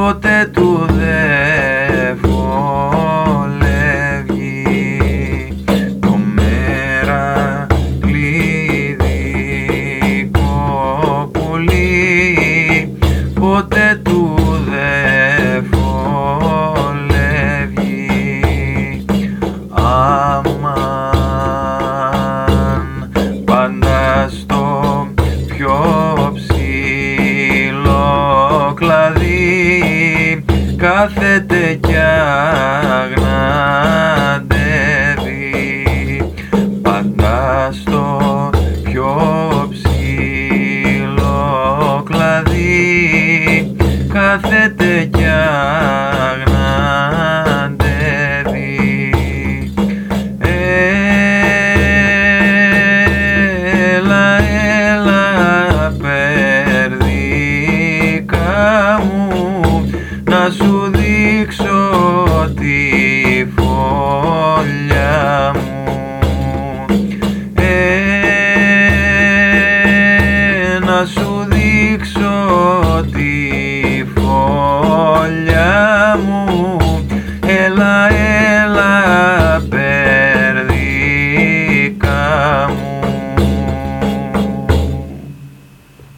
ποτέ του δε φολευει το μέρα κλειδί κοπουλί ποτέ του δε φολευει αμάν πάντα στο πιο ψηλό κλαδί κάθεται κι αγναντεύει. Πάντα στο πιο ψηλό κλαδί. Κάθεται κι αγναντεύει. Ε, έλα, έλα, περδίκα μου να σου σου δείξω